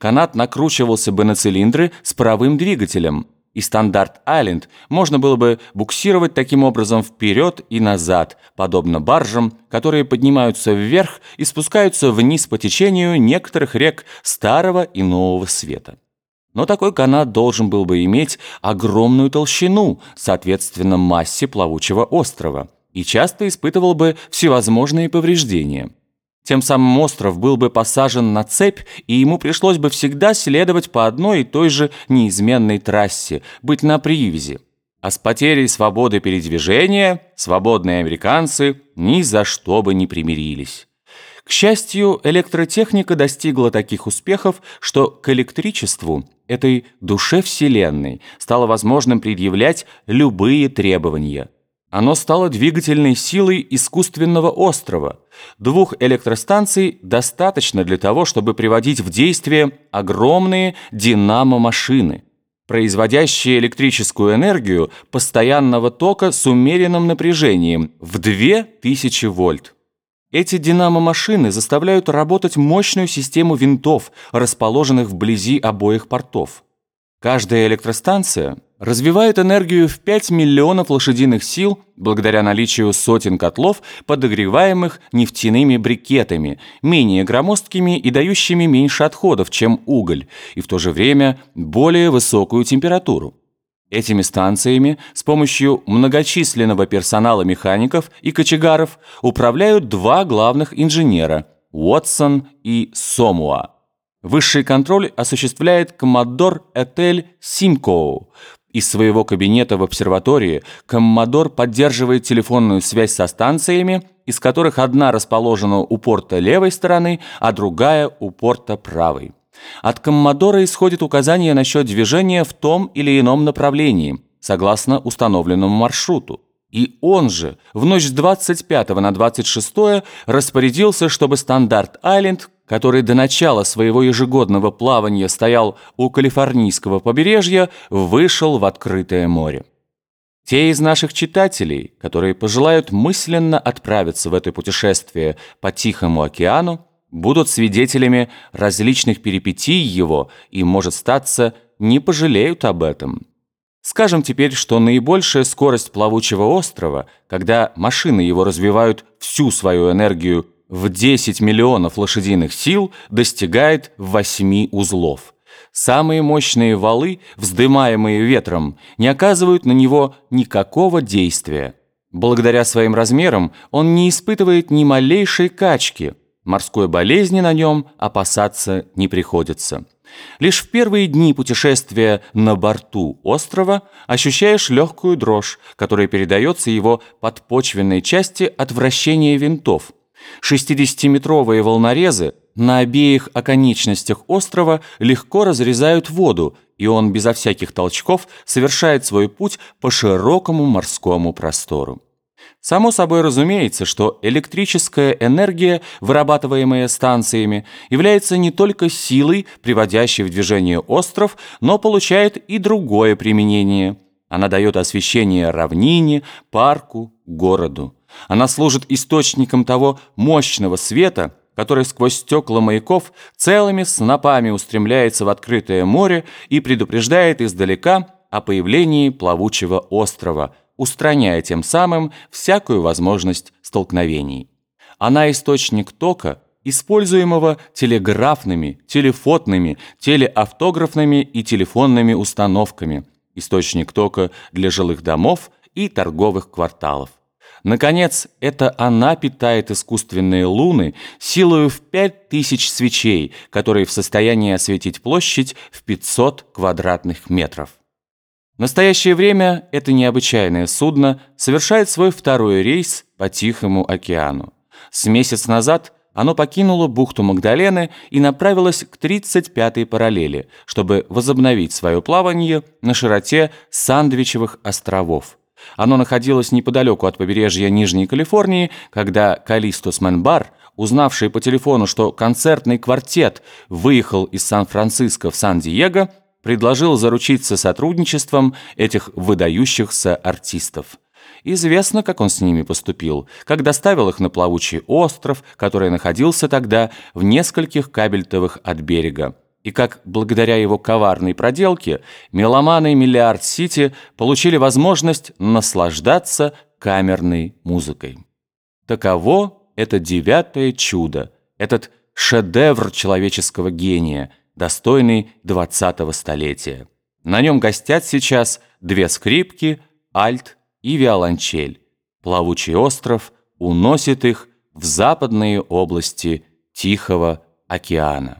Канат накручивался бы на цилиндры с паровым двигателем, и стандарт-айленд можно было бы буксировать таким образом вперед и назад, подобно баржам, которые поднимаются вверх и спускаются вниз по течению некоторых рек Старого и Нового Света. Но такой канат должен был бы иметь огромную толщину, соответственно массе плавучего острова, и часто испытывал бы всевозможные повреждения. Тем самым остров был бы посажен на цепь, и ему пришлось бы всегда следовать по одной и той же неизменной трассе, быть на привязи. А с потерей свободы передвижения свободные американцы ни за что бы не примирились. К счастью, электротехника достигла таких успехов, что к электричеству, этой душе Вселенной, стало возможным предъявлять любые требования. Оно стало двигательной силой искусственного острова. Двух электростанций достаточно для того, чтобы приводить в действие огромные динамо-машины, производящие электрическую энергию постоянного тока с умеренным напряжением в 2000 вольт. Эти динамо-машины заставляют работать мощную систему винтов, расположенных вблизи обоих портов. Каждая электростанция развивает энергию в 5 миллионов лошадиных сил благодаря наличию сотен котлов, подогреваемых нефтяными брикетами, менее громоздкими и дающими меньше отходов, чем уголь, и в то же время более высокую температуру. Этими станциями с помощью многочисленного персонала механиков и кочегаров управляют два главных инженера – Уотсон и Сомуа. Высший контроль осуществляет коммодор Этель Симкоу. Из своего кабинета в обсерватории коммодор поддерживает телефонную связь со станциями, из которых одна расположена у порта левой стороны, а другая у порта правой. От коммодора исходит указание насчет движения в том или ином направлении, согласно установленному маршруту. И он же в ночь с 25 на 26 распорядился, чтобы Стандарт-Айленд, который до начала своего ежегодного плавания стоял у калифорнийского побережья, вышел в открытое море. Те из наших читателей, которые пожелают мысленно отправиться в это путешествие по Тихому океану, будут свидетелями различных перипетий его и, может статься, не пожалеют об этом. Скажем теперь, что наибольшая скорость плавучего острова, когда машины его развивают всю свою энергию в 10 миллионов лошадиных сил, достигает 8 узлов. Самые мощные валы, вздымаемые ветром, не оказывают на него никакого действия. Благодаря своим размерам он не испытывает ни малейшей качки – Морской болезни на нем опасаться не приходится. Лишь в первые дни путешествия на борту острова ощущаешь легкую дрожь, которая передается его подпочвенной части от вращения винтов. 60-метровые волнорезы на обеих оконечностях острова легко разрезают воду, и он безо всяких толчков совершает свой путь по широкому морскому простору. Само собой разумеется, что электрическая энергия, вырабатываемая станциями, является не только силой, приводящей в движение остров, но получает и другое применение. Она дает освещение равнине, парку, городу. Она служит источником того мощного света, который сквозь стекла маяков целыми снопами устремляется в открытое море и предупреждает издалека о появлении плавучего острова – устраняя тем самым всякую возможность столкновений. Она источник тока, используемого телеграфными, телефотными, телеавтографными и телефонными установками, источник тока для жилых домов и торговых кварталов. Наконец, это она питает искусственные луны силою в 5000 свечей, которые в состоянии осветить площадь в 500 квадратных метров. В настоящее время это необычайное судно совершает свой второй рейс по Тихому океану. С месяц назад оно покинуло бухту Магдалены и направилось к 35-й параллели, чтобы возобновить свое плавание на широте Сандвичевых островов. Оно находилось неподалеку от побережья Нижней Калифорнии, когда Калистус Менбар, узнавший по телефону, что концертный квартет выехал из Сан-Франциско в Сан-Диего, предложил заручиться сотрудничеством этих выдающихся артистов. Известно, как он с ними поступил, как доставил их на плавучий остров, который находился тогда в нескольких кабельтовых от берега. и как благодаря его коварной проделке меломаны Миллиард-Сити получили возможность наслаждаться камерной музыкой. Таково это девятое чудо, этот шедевр человеческого гения, достойный 20-го столетия. На нем гостят сейчас две скрипки, альт и виолончель. Плавучий остров уносит их в западные области Тихого океана.